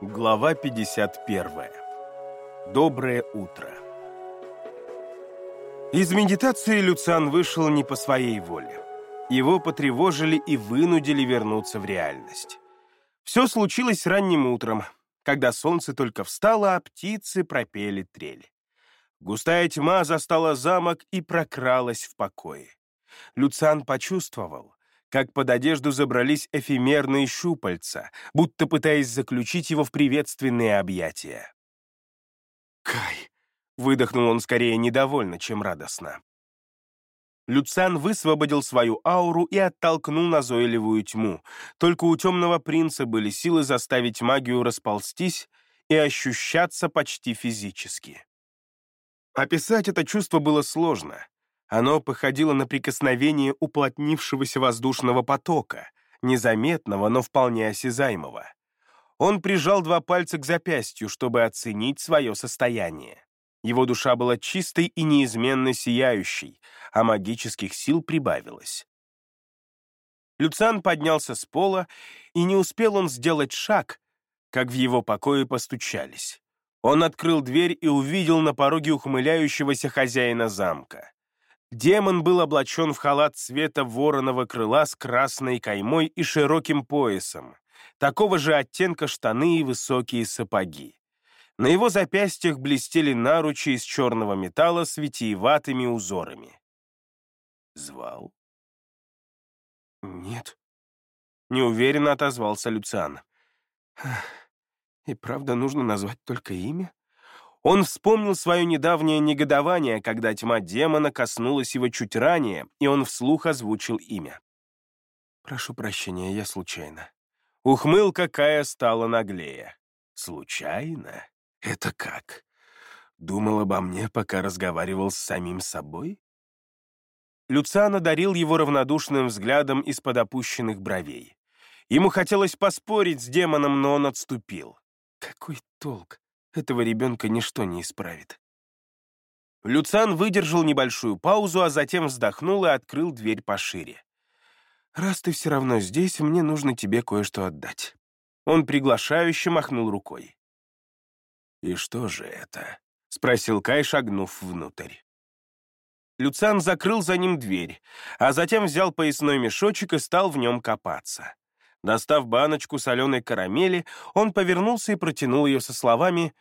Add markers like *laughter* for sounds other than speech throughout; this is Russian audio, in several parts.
Глава 51. Доброе утро. Из медитации Люциан вышел не по своей воле. Его потревожили и вынудили вернуться в реальность. Все случилось ранним утром, когда солнце только встало, а птицы пропели трель. Густая тьма застала замок и прокралась в покое. Люциан почувствовал, как под одежду забрались эфемерные щупальца, будто пытаясь заключить его в приветственные объятия. «Кай!» — выдохнул он скорее недовольно, чем радостно. Люциан высвободил свою ауру и оттолкнул назойливую тьму. Только у темного принца были силы заставить магию расползтись и ощущаться почти физически. Описать это чувство было сложно. Оно походило на прикосновение уплотнившегося воздушного потока, незаметного, но вполне осязаемого. Он прижал два пальца к запястью, чтобы оценить свое состояние. Его душа была чистой и неизменно сияющей, а магических сил прибавилось. Люциан поднялся с пола, и не успел он сделать шаг, как в его покое постучались. Он открыл дверь и увидел на пороге ухмыляющегося хозяина замка. Демон был облачен в халат цвета вороного крыла с красной каймой и широким поясом, такого же оттенка штаны и высокие сапоги. На его запястьях блестели наручи из черного металла с витиеватыми узорами. «Звал?» «Нет», — неуверенно отозвался Люциан. «И правда нужно назвать только имя?» Он вспомнил свое недавнее негодование, когда тьма демона коснулась его чуть ранее, и он вслух озвучил имя. «Прошу прощения, я случайно». Ухмылка Кая стала наглее. «Случайно? Это как? Думал обо мне, пока разговаривал с самим собой?» Люциан одарил его равнодушным взглядом из-под опущенных бровей. Ему хотелось поспорить с демоном, но он отступил. «Какой толк? Этого ребенка ничто не исправит. Люциан выдержал небольшую паузу, а затем вздохнул и открыл дверь пошире. «Раз ты все равно здесь, мне нужно тебе кое-что отдать». Он приглашающе махнул рукой. «И что же это?» — спросил Кай, шагнув внутрь. Люциан закрыл за ним дверь, а затем взял поясной мешочек и стал в нем копаться. Достав баночку соленой карамели, он повернулся и протянул ее со словами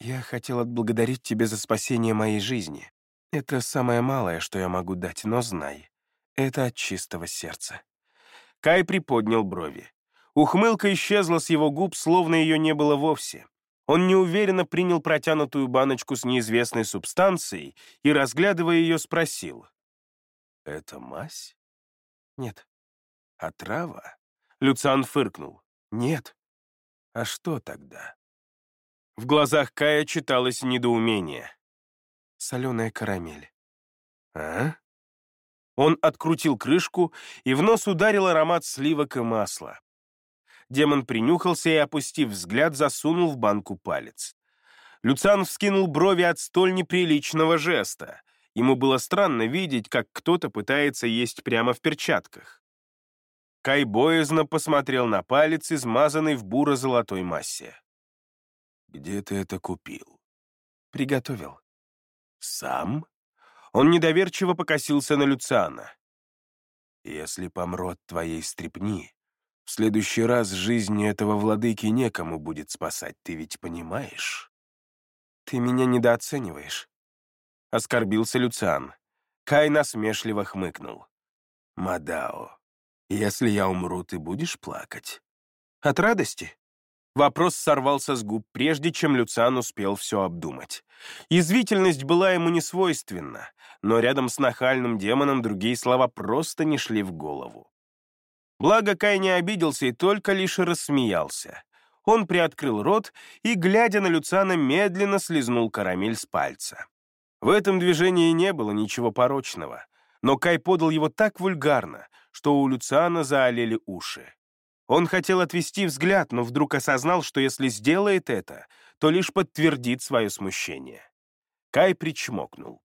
«Я хотел отблагодарить тебя за спасение моей жизни. Это самое малое, что я могу дать, но знай, это от чистого сердца». Кай приподнял брови. Ухмылка исчезла с его губ, словно ее не было вовсе. Он неуверенно принял протянутую баночку с неизвестной субстанцией и, разглядывая ее, спросил. «Это мазь?» «Нет». «Отрава?» Люциан фыркнул. «Нет». «А что тогда?» В глазах Кая читалось недоумение. «Соленая карамель». «А?» Он открутил крышку, и в нос ударил аромат сливок и масла. Демон принюхался и, опустив взгляд, засунул в банку палец. Люциан вскинул брови от столь неприличного жеста. Ему было странно видеть, как кто-то пытается есть прямо в перчатках. Кай боязно посмотрел на палец, измазанный в буро-золотой массе. «Где ты это купил?» «Приготовил». «Сам?» Он недоверчиво покосился на Люциана. «Если помру от твоей стрепни, в следующий раз жизни этого владыки некому будет спасать, ты ведь понимаешь?» «Ты меня недооцениваешь», — оскорбился Люциан. Кай насмешливо хмыкнул. «Мадао, «Если я умру, ты будешь плакать?» «От радости?» Вопрос сорвался с губ, прежде чем Люциан успел все обдумать. Язвительность была ему не свойственна, но рядом с нахальным демоном другие слова просто не шли в голову. Благо Кай не обиделся и только лишь рассмеялся. Он приоткрыл рот и, глядя на Люциана, медленно слезнул карамель с пальца. В этом движении не было ничего порочного, но Кай подал его так вульгарно, что у Люциана заолели уши. Он хотел отвести взгляд, но вдруг осознал, что если сделает это, то лишь подтвердит свое смущение. Кай причмокнул.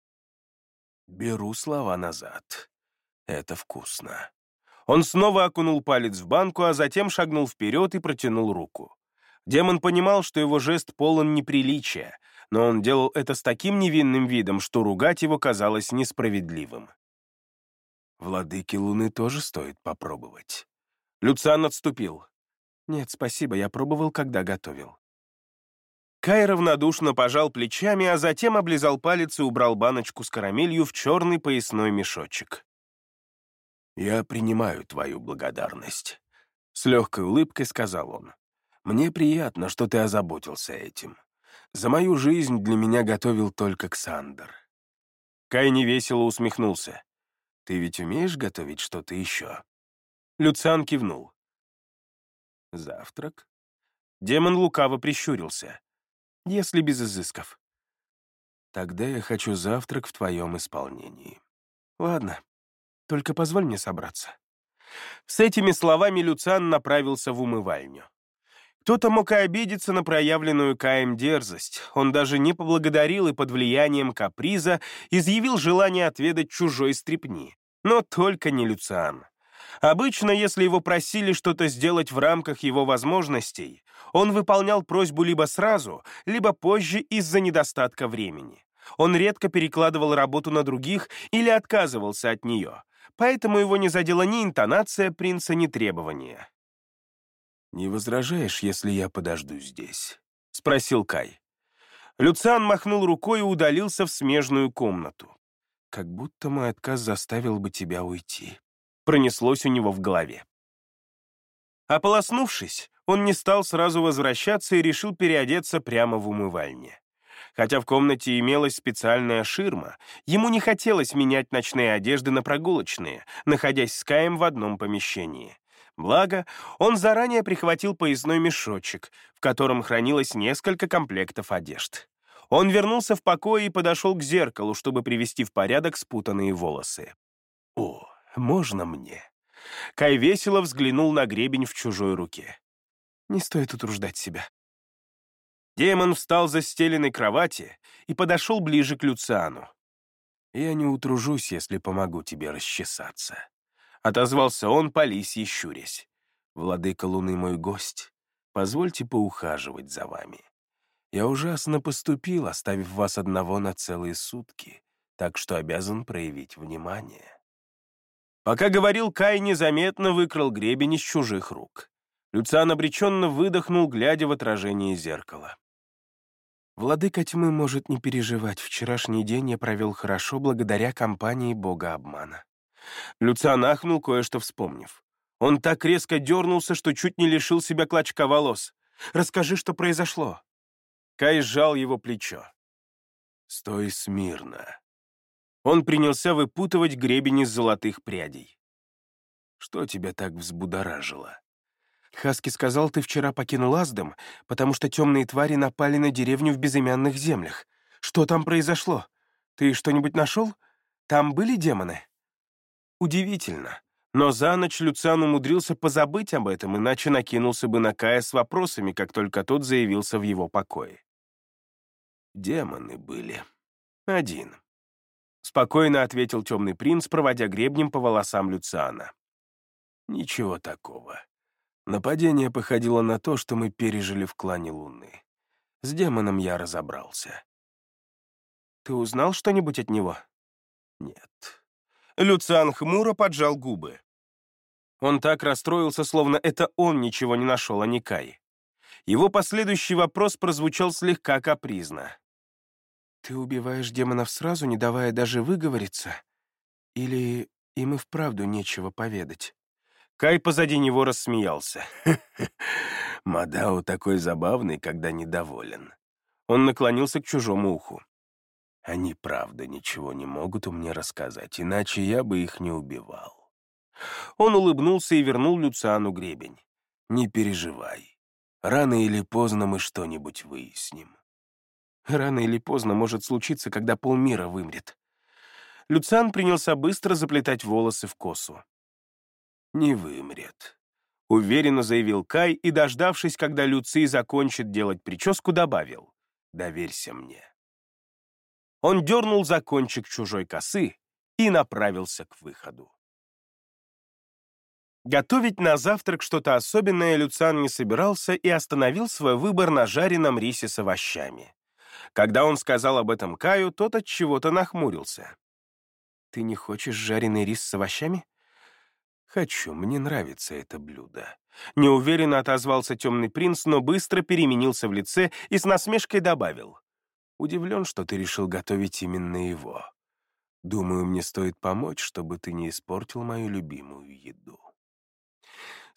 «Беру слова назад. Это вкусно». Он снова окунул палец в банку, а затем шагнул вперед и протянул руку. Демон понимал, что его жест полон неприличия, но он делал это с таким невинным видом, что ругать его казалось несправедливым. Владыке Луны тоже стоит попробовать. Люциан отступил. «Нет, спасибо, я пробовал, когда готовил». Кай равнодушно пожал плечами, а затем облизал палец и убрал баночку с карамелью в черный поясной мешочек. «Я принимаю твою благодарность», — с легкой улыбкой сказал он. «Мне приятно, что ты озаботился этим. За мою жизнь для меня готовил только Ксандр». Кай невесело усмехнулся. «Ты ведь умеешь готовить что-то еще?» Люциан кивнул. «Завтрак?» Демон лукаво прищурился если без изысков. Тогда я хочу завтрак в твоем исполнении. Ладно, только позволь мне собраться. С этими словами Люциан направился в умывальню. Кто-то мог и обидеться на проявленную Каем дерзость. Он даже не поблагодарил и под влиянием каприза изъявил желание отведать чужой стрепни. Но только не Люциан. Обычно, если его просили что-то сделать в рамках его возможностей, он выполнял просьбу либо сразу, либо позже из-за недостатка времени. Он редко перекладывал работу на других или отказывался от нее, поэтому его не задела ни интонация принца, ни требования. «Не возражаешь, если я подожду здесь?» — спросил Кай. Люциан махнул рукой и удалился в смежную комнату. «Как будто мой отказ заставил бы тебя уйти», пронеслось у него в голове. Ополоснувшись, он не стал сразу возвращаться и решил переодеться прямо в умывальне. Хотя в комнате имелась специальная ширма, ему не хотелось менять ночные одежды на прогулочные, находясь с Каем в одном помещении. Благо, он заранее прихватил поясной мешочек, в котором хранилось несколько комплектов одежд. Он вернулся в покой и подошел к зеркалу, чтобы привести в порядок спутанные волосы. О, можно мне?» Кай весело взглянул на гребень в чужой руке. «Не стоит утруждать себя». Демон встал за стеленой кровати и подошел ближе к Люциану. «Я не утружусь, если помогу тебе расчесаться», — отозвался он, по лисье щурясь. «Владыка Луны мой гость, позвольте поухаживать за вами. Я ужасно поступил, оставив вас одного на целые сутки, так что обязан проявить внимание». Пока говорил, Кай незаметно выкрал гребень из чужих рук. Люциан обреченно выдохнул, глядя в отражение зеркала. «Владыка тьмы может не переживать. Вчерашний день я провел хорошо благодаря компании бога обмана». Люциан ахнул, кое-что вспомнив. Он так резко дернулся, что чуть не лишил себя клочка волос. «Расскажи, что произошло». Кай сжал его плечо. «Стой смирно», он принялся выпутывать гребень из золотых прядей. «Что тебя так взбудоражило?» «Хаски сказал, ты вчера покинул Аздам, потому что темные твари напали на деревню в безымянных землях. Что там произошло? Ты что-нибудь нашел? Там были демоны?» Удивительно. Но за ночь Люциан умудрился позабыть об этом, иначе накинулся бы на Кая с вопросами, как только тот заявился в его покое. Демоны были. Один. Спокойно ответил темный принц, проводя гребнем по волосам Люциана. Ничего такого. Нападение походило на то, что мы пережили в клане Луны. С демоном я разобрался. Ты узнал что-нибудь от него? Нет. Люциан хмуро поджал губы. Он так расстроился, словно это он ничего не нашел, а не Кай. Его последующий вопрос прозвучал слегка капризно. «Ты убиваешь демонов сразу, не давая даже выговориться? Или им и вправду нечего поведать?» Кай позади него рассмеялся. *laughs* «Мадао такой забавный, когда недоволен». Он наклонился к чужому уху. «Они правда ничего не могут мне рассказать, иначе я бы их не убивал». Он улыбнулся и вернул Люциану гребень. «Не переживай. Рано или поздно мы что-нибудь выясним». Рано или поздно может случиться, когда полмира вымрет. Люциан принялся быстро заплетать волосы в косу. «Не вымрет», — уверенно заявил Кай и, дождавшись, когда Люций закончит делать прическу, добавил. «Доверься мне». Он дернул за кончик чужой косы и направился к выходу. Готовить на завтрак что-то особенное Люциан не собирался и остановил свой выбор на жареном рисе с овощами. Когда он сказал об этом Каю, тот от чего-то нахмурился. «Ты не хочешь жареный рис с овощами?» «Хочу, мне нравится это блюдо». Неуверенно отозвался темный принц, но быстро переменился в лице и с насмешкой добавил. «Удивлен, что ты решил готовить именно его. Думаю, мне стоит помочь, чтобы ты не испортил мою любимую еду».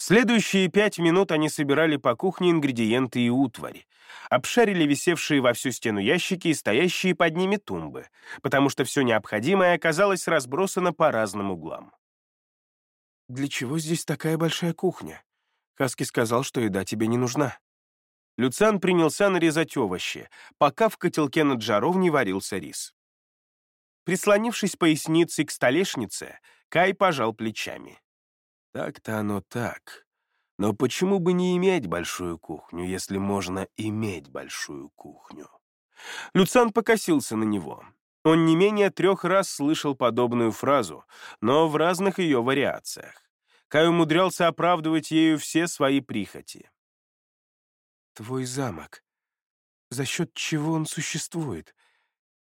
Следующие пять минут они собирали по кухне ингредиенты и утварь, обшарили висевшие во всю стену ящики и стоящие под ними тумбы, потому что все необходимое оказалось разбросано по разным углам. «Для чего здесь такая большая кухня?» Хаски сказал, что еда тебе не нужна. Люциан принялся нарезать овощи, пока в котелке над жаровней варился рис. Прислонившись поясницей к столешнице, Кай пожал плечами. Так-то оно так. Но почему бы не иметь большую кухню, если можно иметь большую кухню? Люцан покосился на него. Он не менее трех раз слышал подобную фразу, но в разных ее вариациях. Кай умудрялся оправдывать ею все свои прихоти. «Твой замок. За счет чего он существует?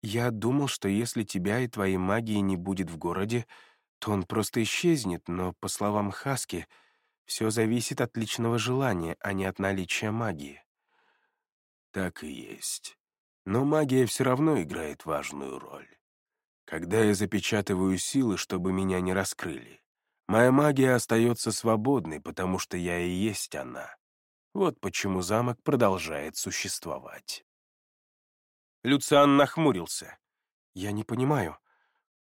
Я думал, что если тебя и твоей магии не будет в городе, то он просто исчезнет, но, по словам Хаски, все зависит от личного желания, а не от наличия магии. Так и есть. Но магия все равно играет важную роль. Когда я запечатываю силы, чтобы меня не раскрыли, моя магия остается свободной, потому что я и есть она. Вот почему замок продолжает существовать. Люциан нахмурился. «Я не понимаю.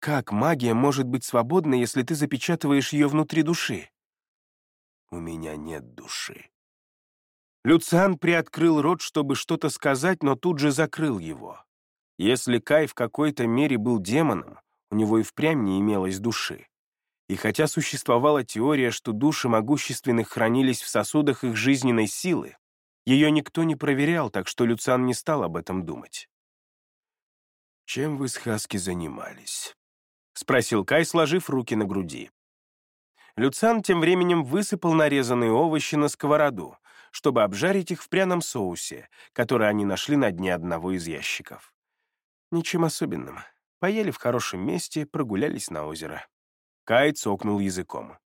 Как магия может быть свободна, если ты запечатываешь ее внутри души? У меня нет души. Люциан приоткрыл рот, чтобы что-то сказать, но тут же закрыл его. Если Кай в какой-то мере был демоном, у него и впрямь не имелось души. И хотя существовала теория, что души могущественных хранились в сосудах их жизненной силы, ее никто не проверял, так что Люциан не стал об этом думать. «Чем вы с Хаски занимались?» — спросил Кай, сложив руки на груди. Люциан тем временем высыпал нарезанные овощи на сковороду, чтобы обжарить их в пряном соусе, который они нашли на дне одного из ящиков. Ничем особенным. Поели в хорошем месте, прогулялись на озеро. Кай цокнул языком.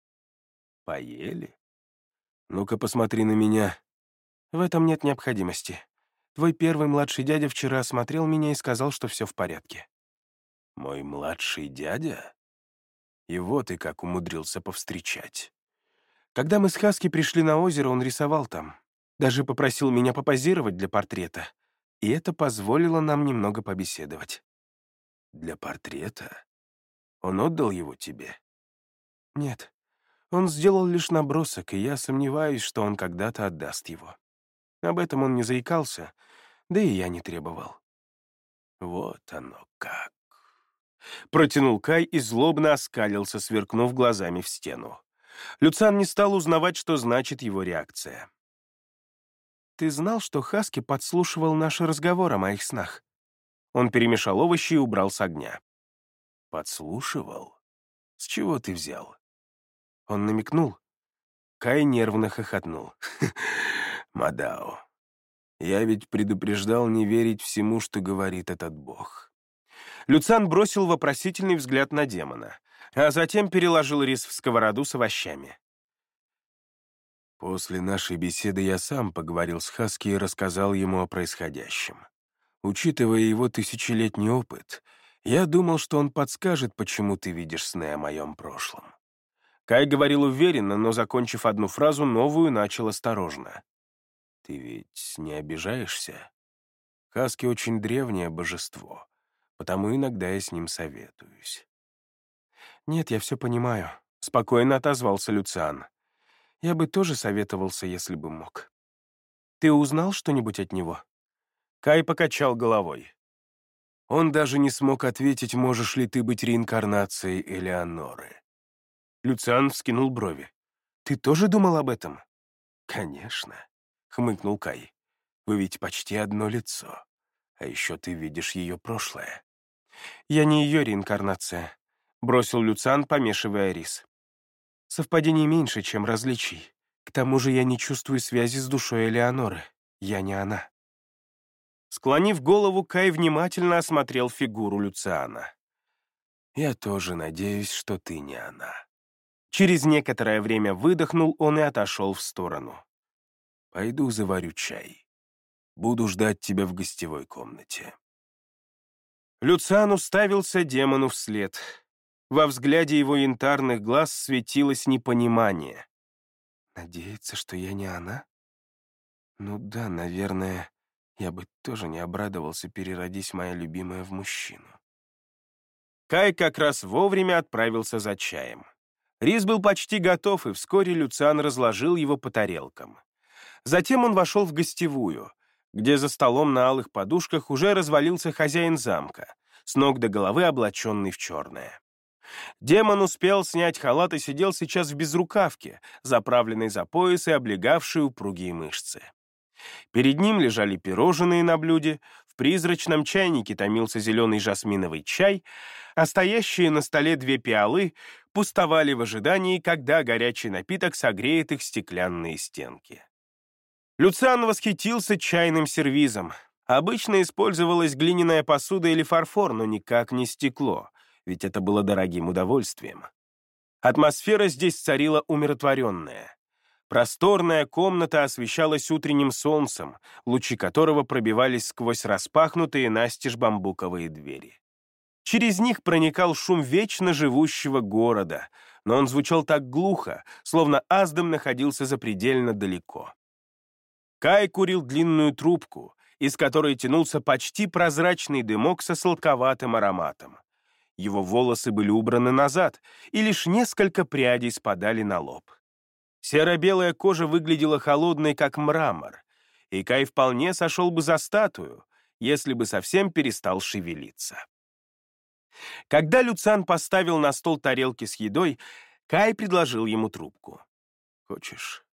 «Поели? Ну-ка посмотри на меня». «В этом нет необходимости. Твой первый младший дядя вчера осмотрел меня и сказал, что все в порядке». Мой младший дядя? И вот и как умудрился повстречать. Когда мы с Хаски пришли на озеро, он рисовал там. Даже попросил меня попозировать для портрета. И это позволило нам немного побеседовать. Для портрета? Он отдал его тебе? Нет. Он сделал лишь набросок, и я сомневаюсь, что он когда-то отдаст его. Об этом он не заикался, да и я не требовал. Вот оно как. Протянул Кай и злобно оскалился, сверкнув глазами в стену. Люцан не стал узнавать, что значит его реакция. «Ты знал, что Хаски подслушивал наш разговор о моих снах?» Он перемешал овощи и убрал с огня. «Подслушивал? С чего ты взял?» Он намекнул. Кай нервно хохотнул. *laughs* «Мадао, я ведь предупреждал не верить всему, что говорит этот бог. Люцан бросил вопросительный взгляд на демона, а затем переложил рис в сковороду с овощами. После нашей беседы я сам поговорил с Хаски и рассказал ему о происходящем. Учитывая его тысячелетний опыт, я думал, что он подскажет, почему ты видишь сны о моем прошлом. Кай говорил уверенно, но, закончив одну фразу, новую начал осторожно. «Ты ведь не обижаешься? Хаски очень древнее божество потому иногда я с ним советуюсь. «Нет, я все понимаю», — спокойно отозвался Люциан. «Я бы тоже советовался, если бы мог. Ты узнал что-нибудь от него?» Кай покачал головой. Он даже не смог ответить, можешь ли ты быть реинкарнацией Элеоноры. Люциан вскинул брови. «Ты тоже думал об этом?» «Конечно», — хмыкнул Кай. «Вы ведь почти одно лицо. А еще ты видишь ее прошлое. Я не ее реинкарнация, бросил Люциан, помешивая рис. Совпадений меньше, чем различий. К тому же я не чувствую связи с душой Элеоноры. Я не она. Склонив голову, Кай внимательно осмотрел фигуру Люциана. «Я тоже надеюсь, что ты не она». Через некоторое время выдохнул он и отошел в сторону. «Пойду заварю чай. Буду ждать тебя в гостевой комнате». Люциан уставился демону вслед. Во взгляде его янтарных глаз светилось непонимание. «Надеется, что я не она? Ну да, наверное, я бы тоже не обрадовался, переродись моя любимая в мужчину». Кай как раз вовремя отправился за чаем. Рис был почти готов, и вскоре Люциан разложил его по тарелкам. Затем он вошел в гостевую, где за столом на алых подушках уже развалился хозяин замка, с ног до головы облаченный в черное. Демон успел снять халат и сидел сейчас в безрукавке, заправленной за пояс и облегавшей упругие мышцы. Перед ним лежали пирожные на блюде, в призрачном чайнике томился зеленый жасминовый чай, а стоящие на столе две пиалы пустовали в ожидании, когда горячий напиток согреет их стеклянные стенки. Люциан восхитился чайным сервизом. Обычно использовалась глиняная посуда или фарфор, но никак не стекло ведь это было дорогим удовольствием. Атмосфера здесь царила умиротворенная. Просторная комната освещалась утренним солнцем, лучи которого пробивались сквозь распахнутые настежь бамбуковые двери. Через них проникал шум вечно живущего города, но он звучал так глухо, словно Аздам находился запредельно далеко. Кай курил длинную трубку, из которой тянулся почти прозрачный дымок со сладковатым ароматом. Его волосы были убраны назад, и лишь несколько прядей спадали на лоб. Серо-белая кожа выглядела холодной, как мрамор, и Кай вполне сошел бы за статую, если бы совсем перестал шевелиться. Когда Люцан поставил на стол тарелки с едой, Кай предложил ему трубку. «Хочешь?»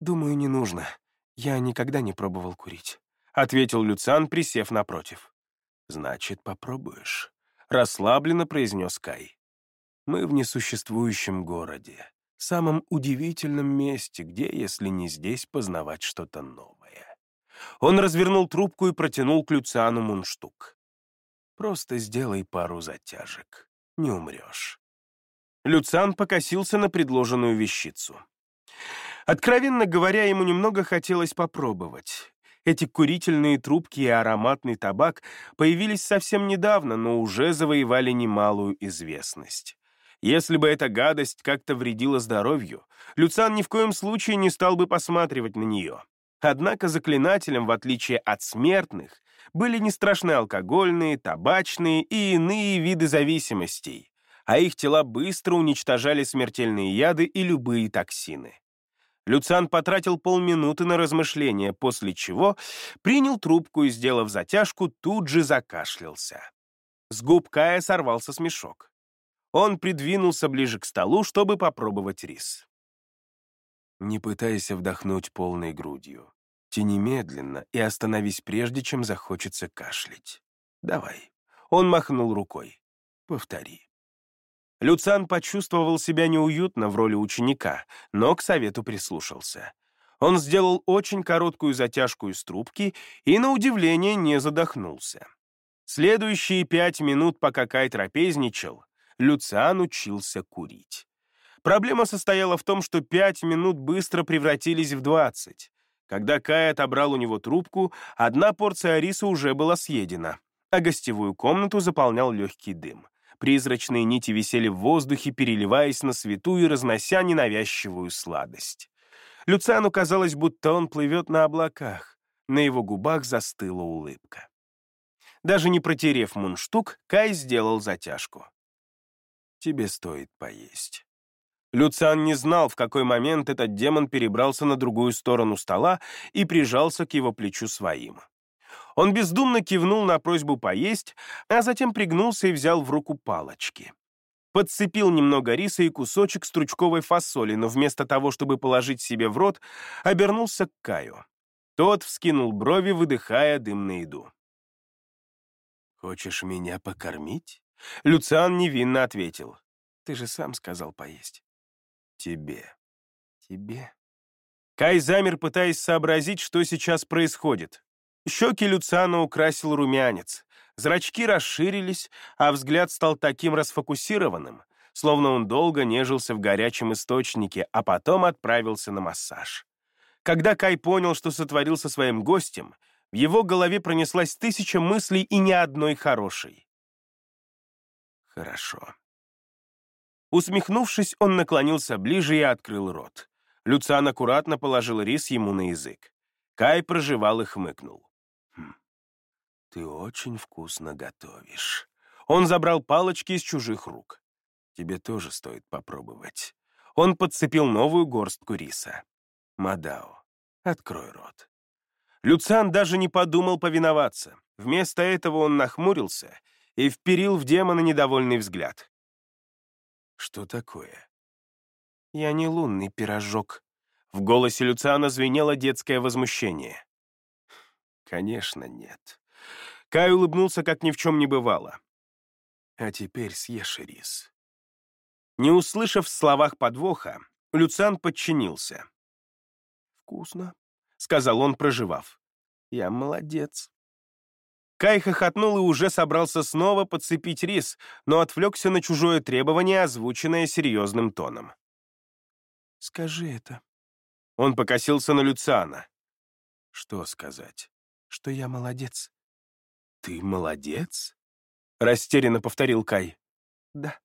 «Думаю, не нужно. Я никогда не пробовал курить», — ответил Люцан, присев напротив. «Значит, попробуешь». — расслабленно произнес Кай. «Мы в несуществующем городе, самом удивительном месте, где, если не здесь, познавать что-то новое». Он развернул трубку и протянул к Люциану мундштук. «Просто сделай пару затяжек, не умрешь». Люциан покосился на предложенную вещицу. Откровенно говоря, ему немного хотелось попробовать. Эти курительные трубки и ароматный табак появились совсем недавно, но уже завоевали немалую известность. Если бы эта гадость как-то вредила здоровью, Люциан ни в коем случае не стал бы посматривать на нее. Однако заклинателям, в отличие от смертных, были не страшны алкогольные, табачные и иные виды зависимостей, а их тела быстро уничтожали смертельные яды и любые токсины. Люциан потратил полминуты на размышление, после чего принял трубку и, сделав затяжку, тут же закашлялся. С губ Кая сорвался смешок. Он придвинулся ближе к столу, чтобы попробовать рис. «Не пытайся вдохнуть полной грудью. Тяни медленно и остановись прежде, чем захочется кашлять. Давай». Он махнул рукой. «Повтори». Люциан почувствовал себя неуютно в роли ученика, но к совету прислушался. Он сделал очень короткую затяжку из трубки и, на удивление, не задохнулся. Следующие пять минут, пока Кай трапезничал, Люциан учился курить. Проблема состояла в том, что пять минут быстро превратились в двадцать. Когда Кай отобрал у него трубку, одна порция риса уже была съедена, а гостевую комнату заполнял легкий дым. Призрачные нити висели в воздухе, переливаясь на свету и разнося ненавязчивую сладость. Люциану казалось, будто он плывет на облаках. На его губах застыла улыбка. Даже не протерев мундштук, Кай сделал затяжку. «Тебе стоит поесть». Люциан не знал, в какой момент этот демон перебрался на другую сторону стола и прижался к его плечу своим. Он бездумно кивнул на просьбу поесть, а затем пригнулся и взял в руку палочки. Подцепил немного риса и кусочек стручковой фасоли, но вместо того, чтобы положить себе в рот, обернулся к Каю. Тот вскинул брови, выдыхая дым на еду. «Хочешь меня покормить?» Люциан невинно ответил. «Ты же сам сказал поесть». Тебе. Тебе. Кай замер, пытаясь сообразить, что сейчас происходит. Щеки Люциана украсил румянец. Зрачки расширились, а взгляд стал таким расфокусированным, словно он долго нежился в горячем источнике, а потом отправился на массаж. Когда Кай понял, что сотворил со своим гостем, в его голове пронеслась тысяча мыслей и ни одной хорошей. Хорошо. Усмехнувшись, он наклонился ближе и открыл рот. Люциан аккуратно положил рис ему на язык. Кай проживал и хмыкнул. «Хм, ты очень вкусно готовишь». Он забрал палочки из чужих рук. Тебе тоже стоит попробовать. Он подцепил новую горстку риса. Мадао, открой рот. Люциан даже не подумал повиноваться. Вместо этого он нахмурился и вперил в демона недовольный взгляд. «Что такое?» «Я не лунный пирожок». В голосе Люциана звенело детское возмущение. «Конечно, нет». Кай улыбнулся, как ни в чем не бывало. «А теперь съешь рис». Не услышав в словах подвоха, Люциан подчинился. «Вкусно», — сказал он, проживав. «Я молодец». Кай хохотнул и уже собрался снова подцепить рис, но отвлекся на чужое требование, озвученное серьезным тоном. «Скажи это». Он покосился на Люциана. «Что сказать? Что я молодец». «Ты молодец?» — растерянно повторил Кай. «Да».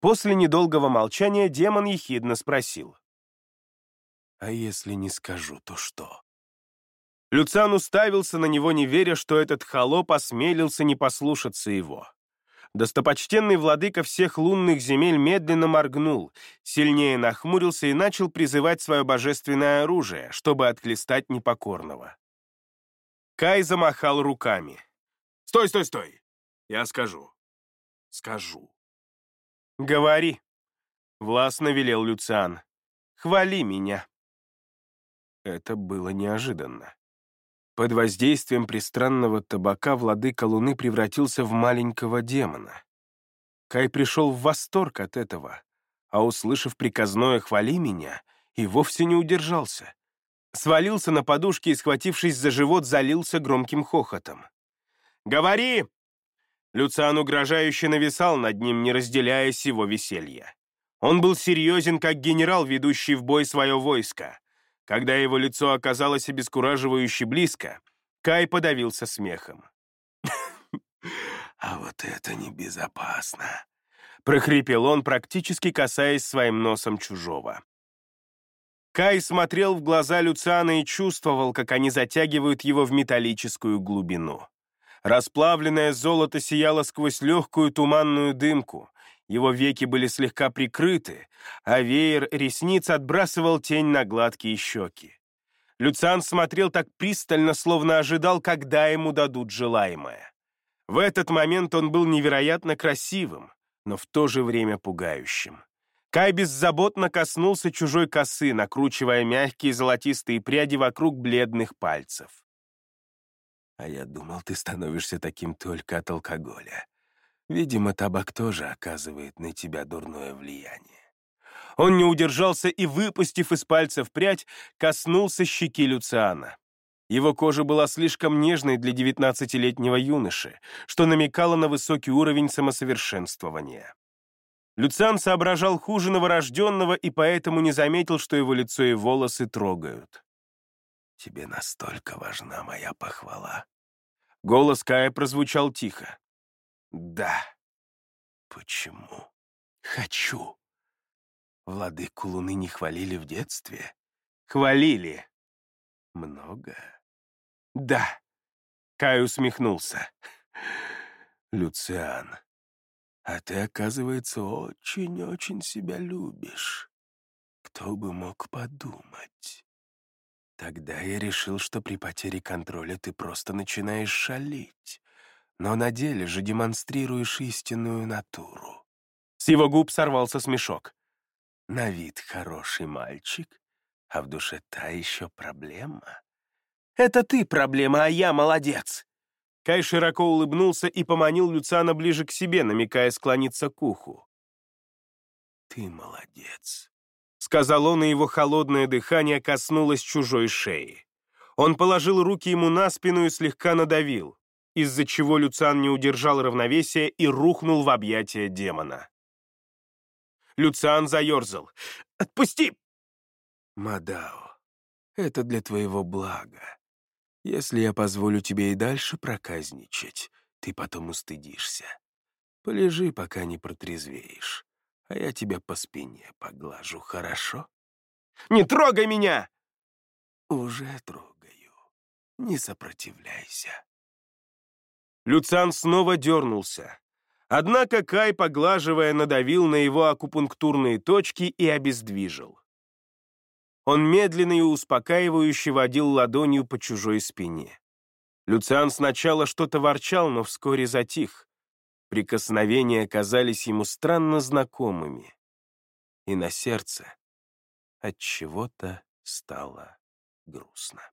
После недолгого молчания демон ехидно спросил. «А если не скажу, то что?» Люциан уставился на него, не веря, что этот холоп осмелился не послушаться его. Достопочтенный владыка всех лунных земель медленно моргнул, сильнее нахмурился и начал призывать свое божественное оружие, чтобы отклестать непокорного. Кай замахал руками. «Стой, стой, стой! Я скажу. Скажу». «Говори», — властно велел Люциан. «Хвали меня». Это было неожиданно. Под воздействием пристранного табака владыка Луны превратился в маленького демона. Кай пришел в восторг от этого, а, услышав приказное «хвали меня», и вовсе не удержался. Свалился на подушке и, схватившись за живот, залился громким хохотом. «Говори!» Люциан угрожающе нависал над ним, не разделяя сего веселья. Он был серьезен, как генерал, ведущий в бой свое войско. Когда его лицо оказалось обескураживающе близко, Кай подавился смехом. «А вот это небезопасно», — прохрипел он, практически касаясь своим носом чужого. Кай смотрел в глаза Люциана и чувствовал, как они затягивают его в металлическую глубину. Расплавленное золото сияло сквозь легкую туманную дымку. Его веки были слегка прикрыты, а веер ресниц отбрасывал тень на гладкие щеки. Люциан смотрел так пристально, словно ожидал, когда ему дадут желаемое. В этот момент он был невероятно красивым, но в то же время пугающим. Кай беззаботно коснулся чужой косы, накручивая мягкие золотистые пряди вокруг бледных пальцев. «А я думал, ты становишься таким только от алкоголя. Видимо, табак тоже оказывает на тебя дурное влияние. Он не удержался и, выпустив из пальцев прядь, коснулся щеки Люциана. Его кожа была слишком нежной для девятнадцатилетнего юноши, что намекало на высокий уровень самосовершенствования. Люциан соображал хуже новорожденного и поэтому не заметил, что его лицо и волосы трогают. «Тебе настолько важна моя похвала». Голос Кая прозвучал тихо. Да. Почему? Хочу. Владыку Луны не хвалили в детстве? Хвалили. Много? Да. Кай усмехнулся. Люциан, а ты, оказывается, очень-очень себя любишь. Кто бы мог подумать? Тогда я решил, что при потере контроля ты просто начинаешь шалить но на деле же демонстрируешь истинную натуру». С его губ сорвался смешок. «На вид хороший мальчик, а в душе та еще проблема». «Это ты проблема, а я молодец!» Кай широко улыбнулся и поманил Люцана ближе к себе, намекая склониться к уху. «Ты молодец. сказал он, и его холодное дыхание коснулось чужой шеи. Он положил руки ему на спину и слегка надавил, из-за чего Люциан не удержал равновесия и рухнул в объятия демона. Люциан заерзал. «Отпусти!» «Мадао, это для твоего блага. Если я позволю тебе и дальше проказничать, ты потом устыдишься. Полежи, пока не протрезвеешь, а я тебя по спине поглажу, хорошо?» «Не трогай меня!» «Уже трогаю. Не сопротивляйся». Люциан снова дернулся. Однако Кай, поглаживая, надавил на его акупунктурные точки и обездвижил. Он медленно и успокаивающе водил ладонью по чужой спине. Люциан сначала что-то ворчал, но вскоре затих. Прикосновения казались ему странно знакомыми. И на сердце от чего-то стало грустно.